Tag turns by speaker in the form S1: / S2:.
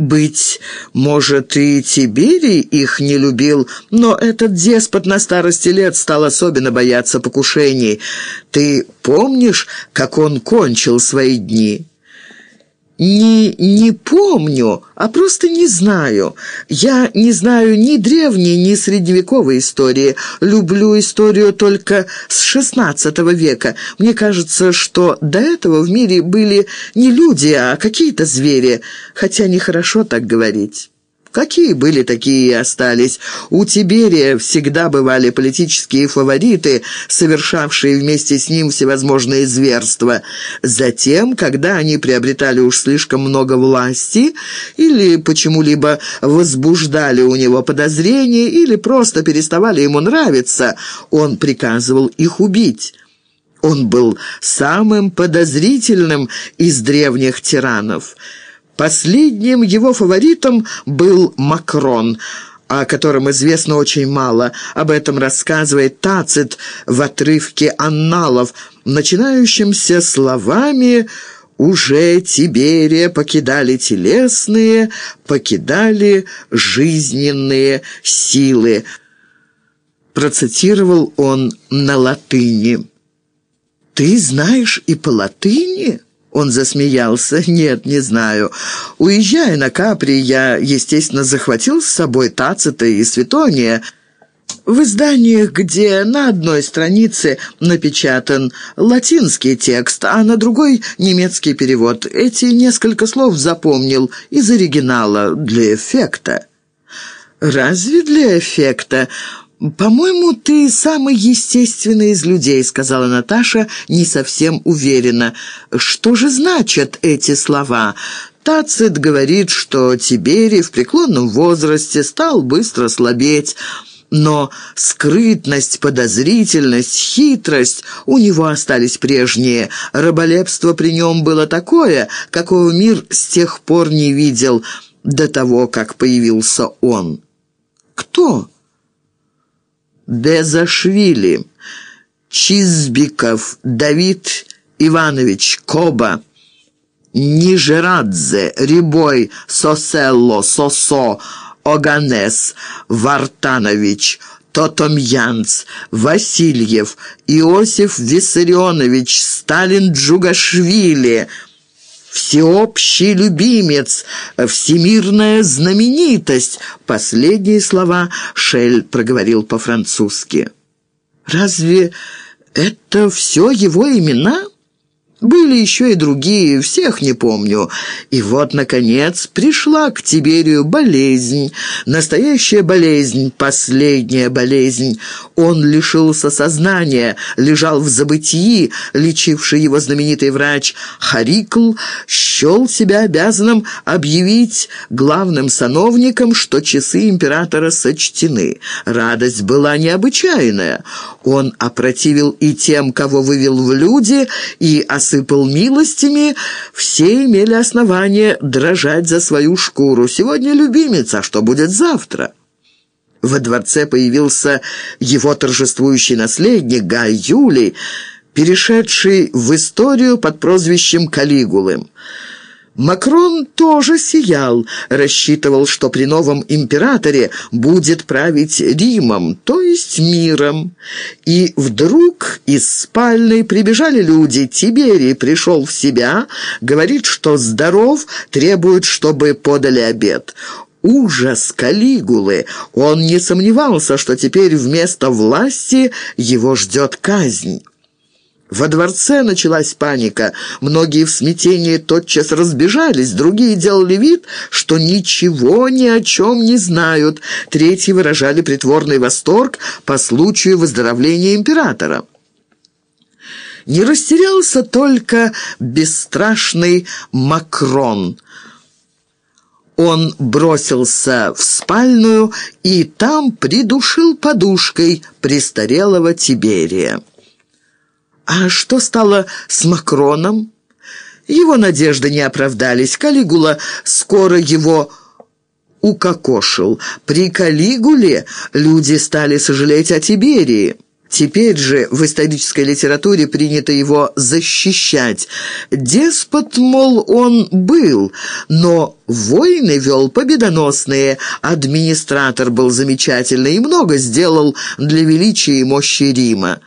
S1: Быть может, и Тиберий их не любил, но этот деспот на старости лет стал особенно бояться покушений. Ты помнишь, как он кончил свои дни?» Не, не помню, а просто не знаю. Я не знаю ни древней, ни средневековой истории. Люблю историю только с XVI века. Мне кажется, что до этого в мире были не люди, а какие-то звери, хотя нехорошо так говорить». Какие были, такие и остались. У Тиберия всегда бывали политические фавориты, совершавшие вместе с ним всевозможные зверства. Затем, когда они приобретали уж слишком много власти или почему-либо возбуждали у него подозрения или просто переставали ему нравиться, он приказывал их убить. Он был самым подозрительным из древних тиранов – Последним его фаворитом был Макрон, о котором известно очень мало. Об этом рассказывает Тацит в отрывке «Анналов», начинающимся словами «Уже Тиберия покидали телесные, покидали жизненные силы». Процитировал он на латыни. «Ты знаешь и по латыни?» Он засмеялся. «Нет, не знаю. Уезжая на Капри, я, естественно, захватил с собой Тацита и Светония». В изданиях, где на одной странице напечатан латинский текст, а на другой немецкий перевод, эти несколько слов запомнил из оригинала для эффекта. «Разве для эффекта? «По-моему, ты самый естественный из людей», — сказала Наташа не совсем уверенно. «Что же значат эти слова?» Тацит говорит, что Тиберий в преклонном возрасте стал быстро слабеть, но скрытность, подозрительность, хитрость у него остались прежние. Раболепство при нем было такое, какого мир с тех пор не видел до того, как появился он. «Кто?» Безашвили, Чизбиков, Давид Иванович, Коба, Нижерадзе, Рибой, Соселло, Сосо, Оганес, Вартанович, Тотомьянц, Васильев, Иосиф Виссарионович, Сталин Джугашвили – всеобщий любимец, всемирная знаменитость. Последние слова Шель проговорил по-французски. «Разве это все его имена?» Были еще и другие, всех не помню. И вот, наконец, пришла к Тиберию болезнь. Настоящая болезнь, последняя болезнь. Он лишился сознания, лежал в забытии. Лечивший его знаменитый врач Харикл счел себя обязанным объявить главным сановником, что часы императора сочтены. Радость была необычайная. Он опротивил и тем, кого вывел в люди, и осыпал милостями, все имели основание дрожать за свою шкуру. Сегодня любимец, а что будет завтра? Во дворце появился его торжествующий наследник Гай Юлий, перешедший в историю под прозвищем Калигулы. Макрон тоже сиял, рассчитывал, что при новом императоре будет править Римом, то есть миром. И вдруг из спальной прибежали люди. Тиберий пришел в себя, говорит, что здоров, требует, чтобы подали обед ужас Калигулы. Он не сомневался, что теперь вместо власти его ждет казнь. Во дворце началась паника. Многие в смятении тотчас разбежались, другие делали вид, что ничего ни о чем не знают. Третьи выражали притворный восторг по случаю выздоровления императора. Не растерялся только бесстрашный Макрон. Он бросился в спальную и там придушил подушкой престарелого Тиберия. А что стало с Макроном? Его надежды не оправдались. Калигула скоро его укокошил. При Калигуле люди стали сожалеть о Тиберии. Теперь же в исторической литературе принято его защищать. Деспот, мол, он был, но войны вел победоносные, администратор был замечательный и много сделал для величия и мощи Рима.